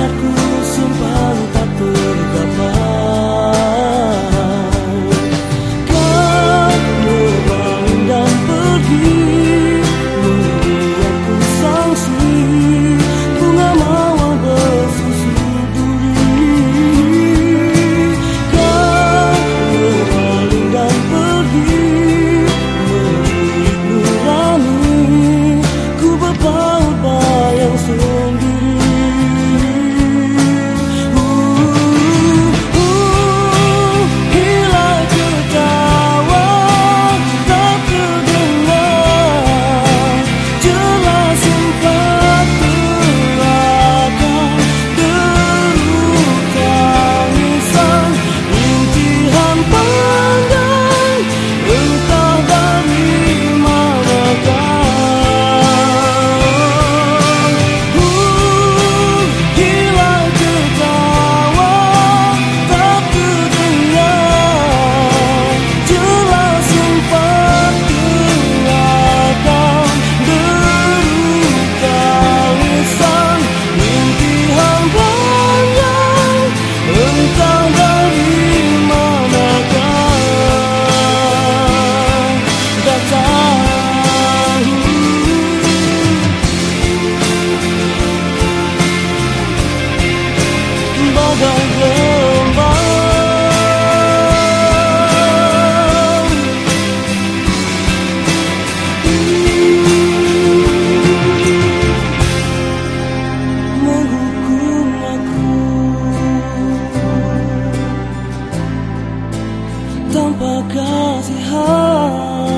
besarku kau demam Menghukum aku Tanpa kasihan